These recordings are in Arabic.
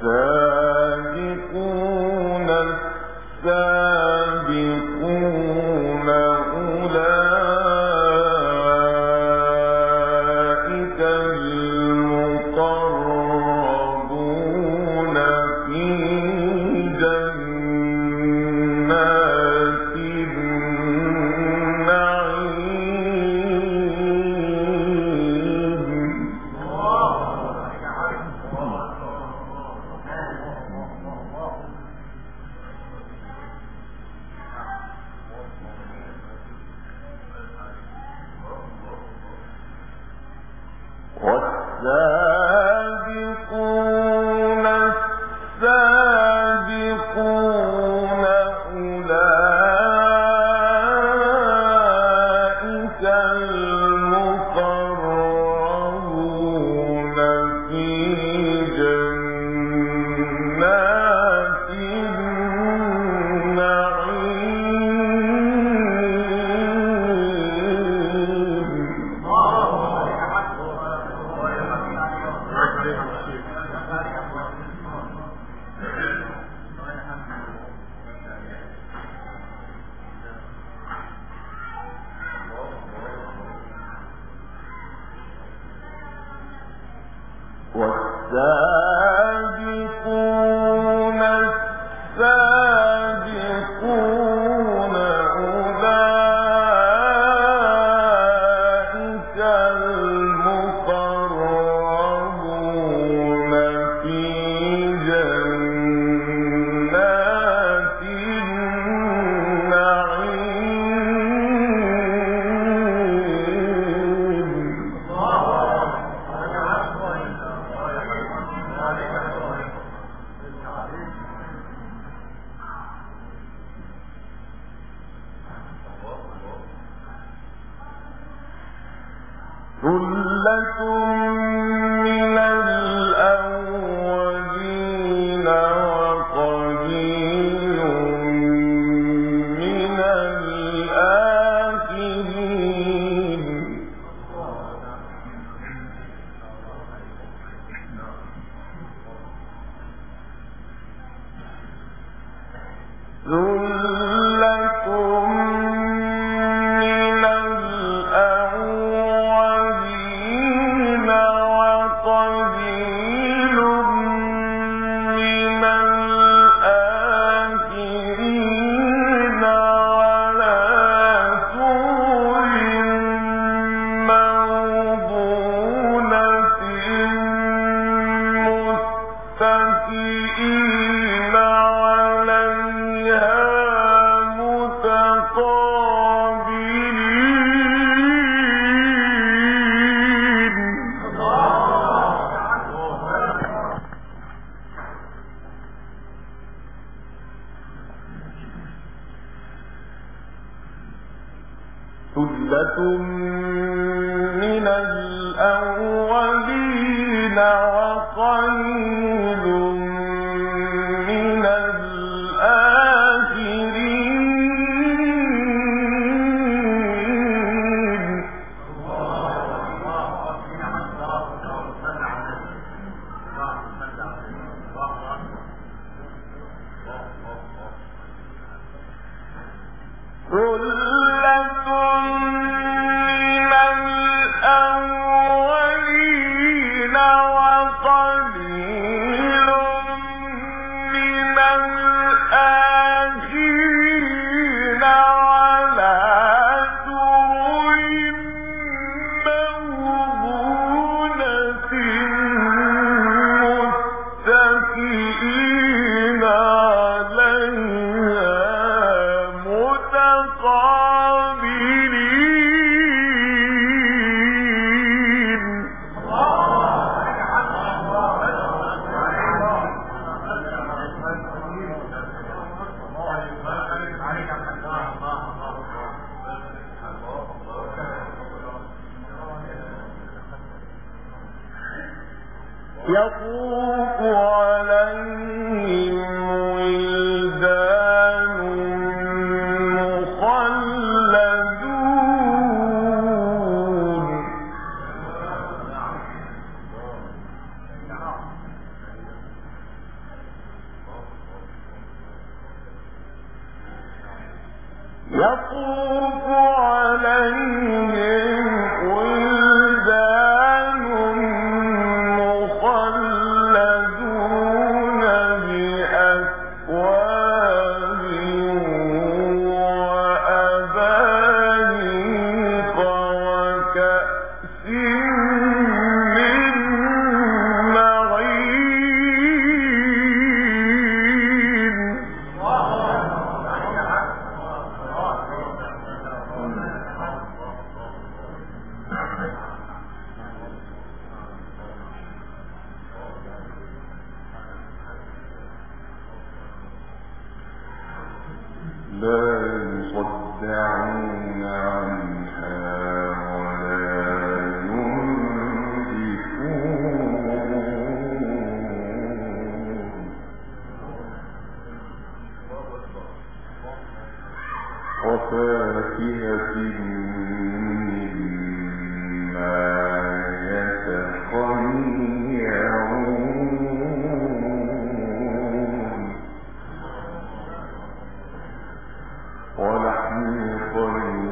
sir لكم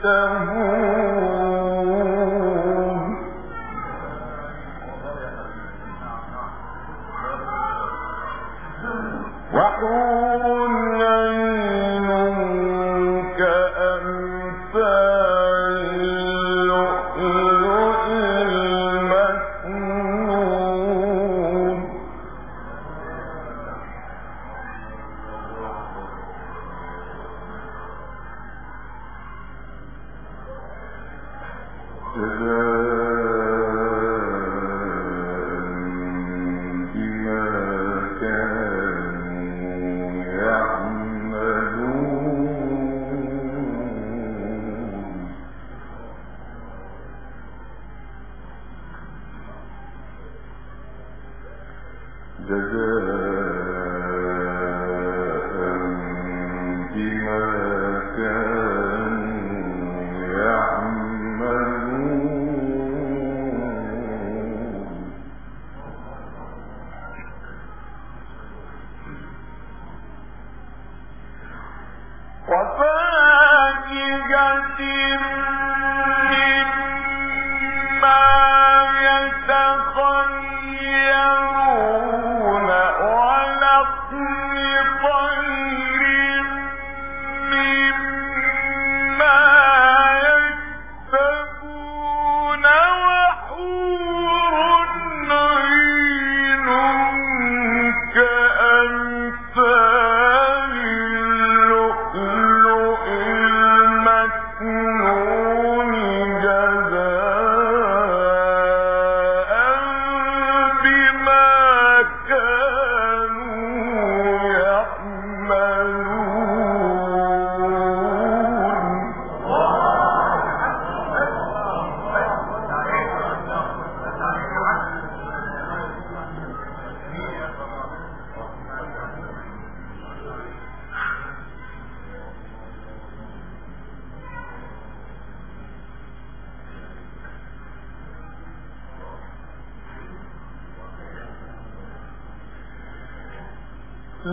يشتهون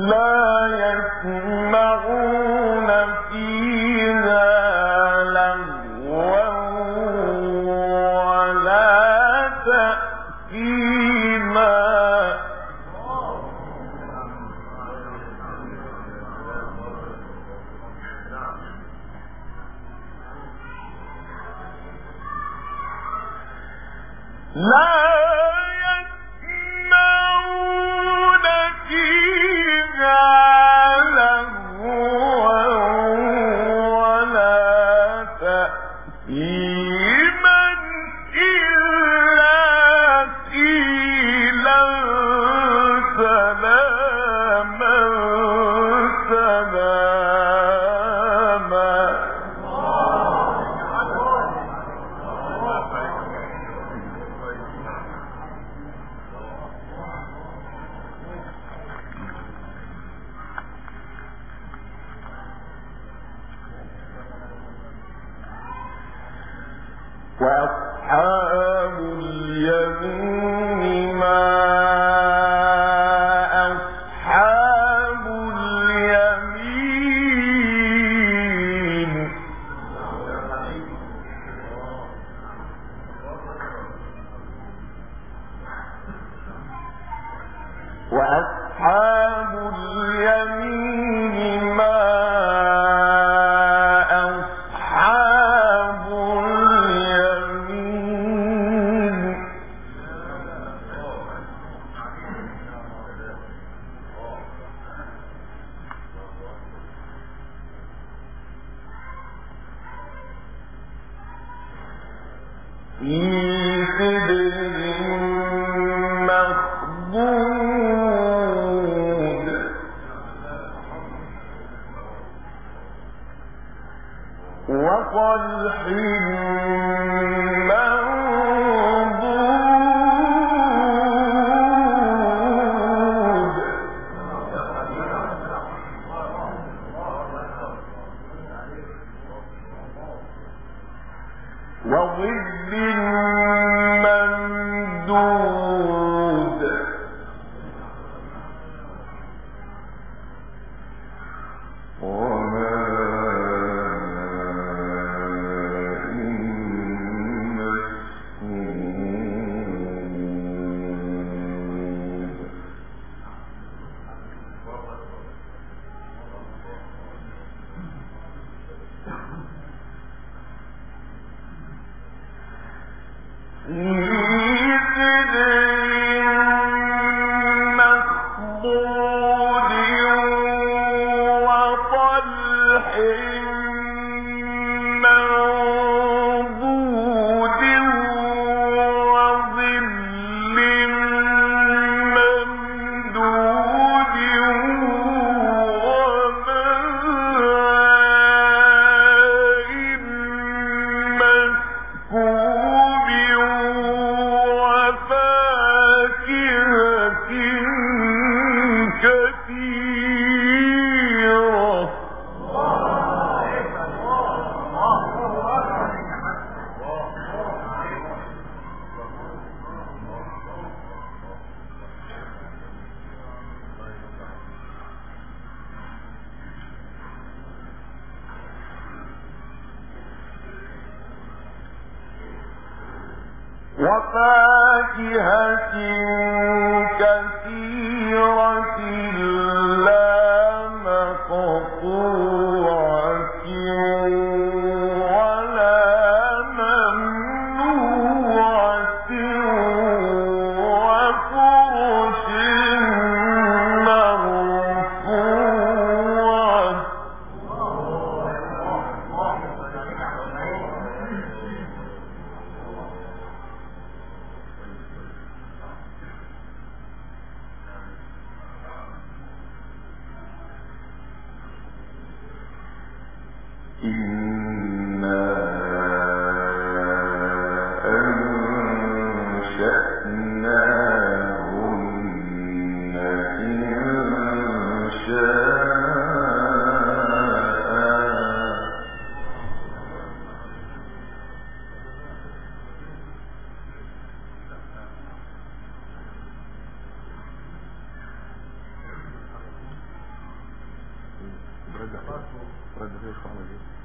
لا في Mm-hmm. وفاكهة كثيرة. para dizer como isso.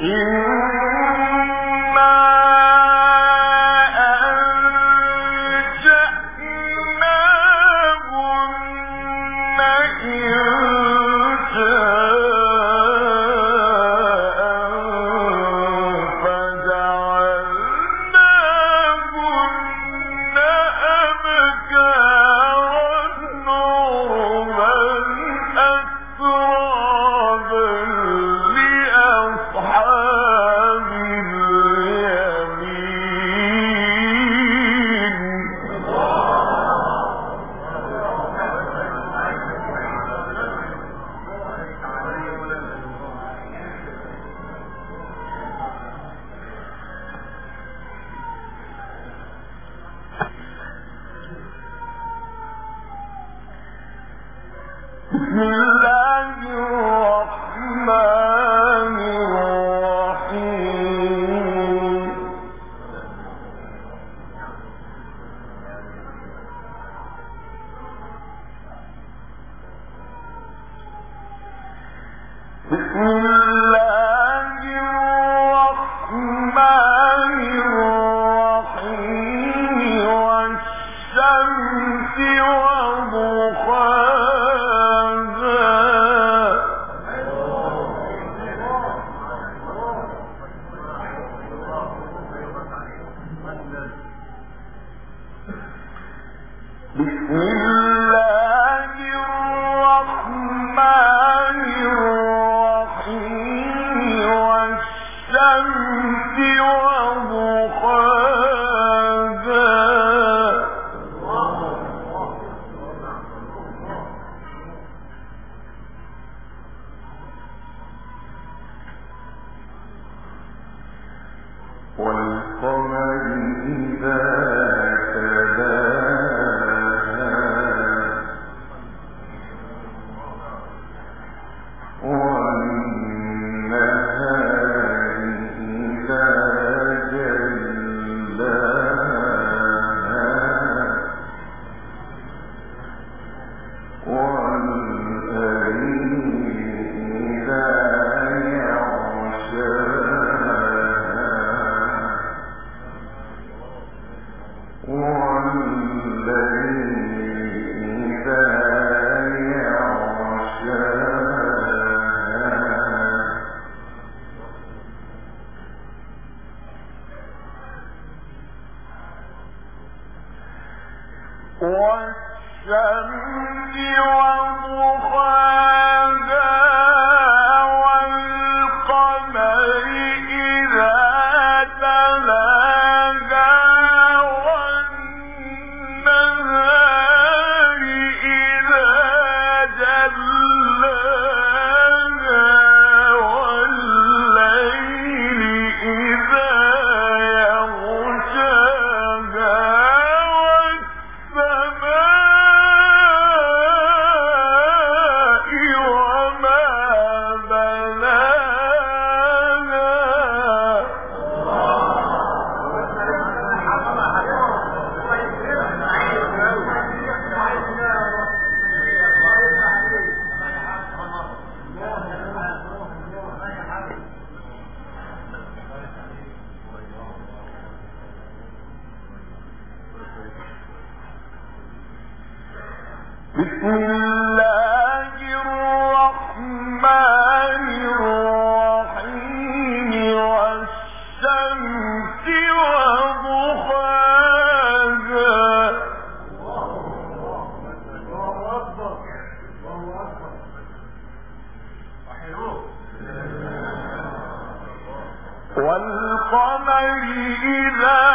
إنا والقمر إذا إذا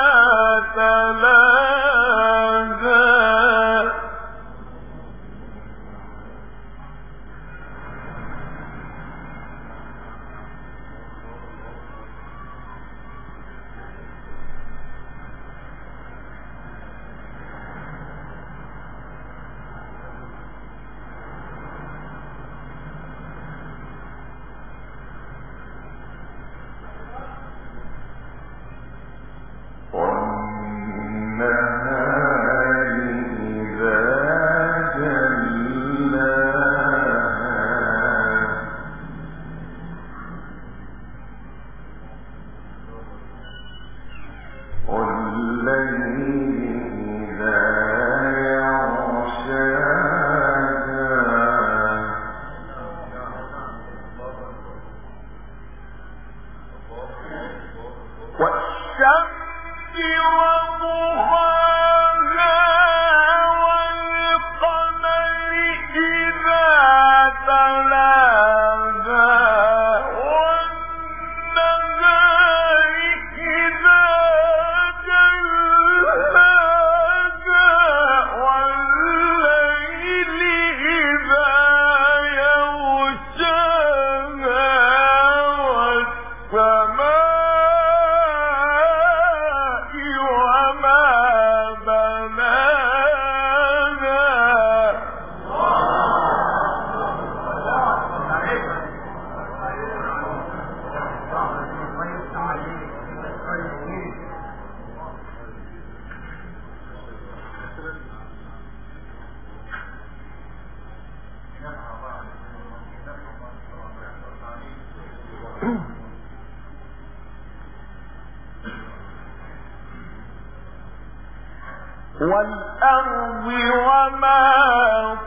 والأرض وما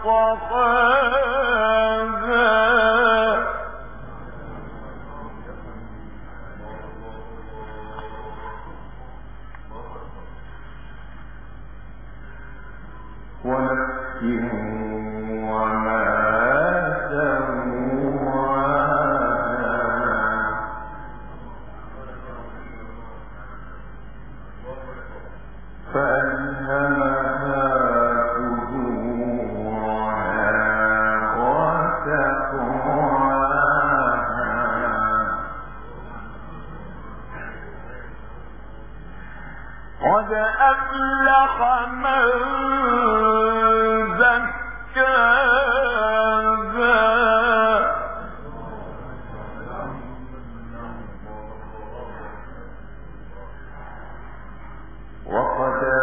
طحاها want to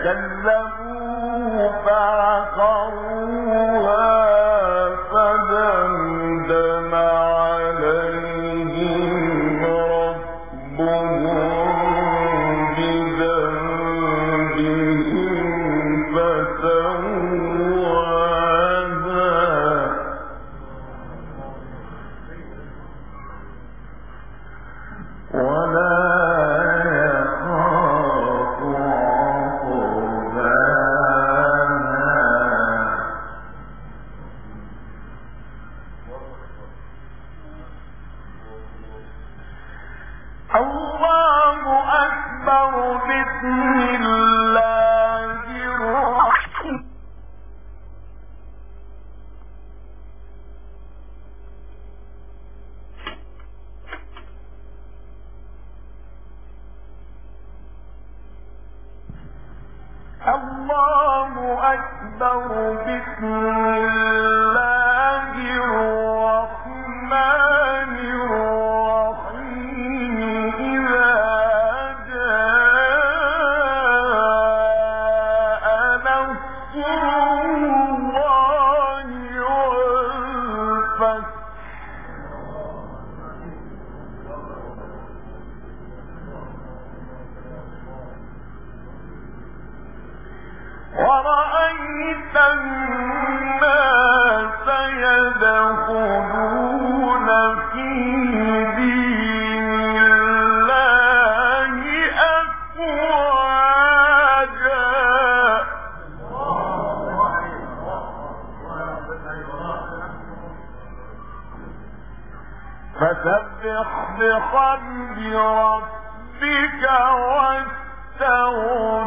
فكذبوه أكبر بسم الله فسبح بحمد ربك واستغفره.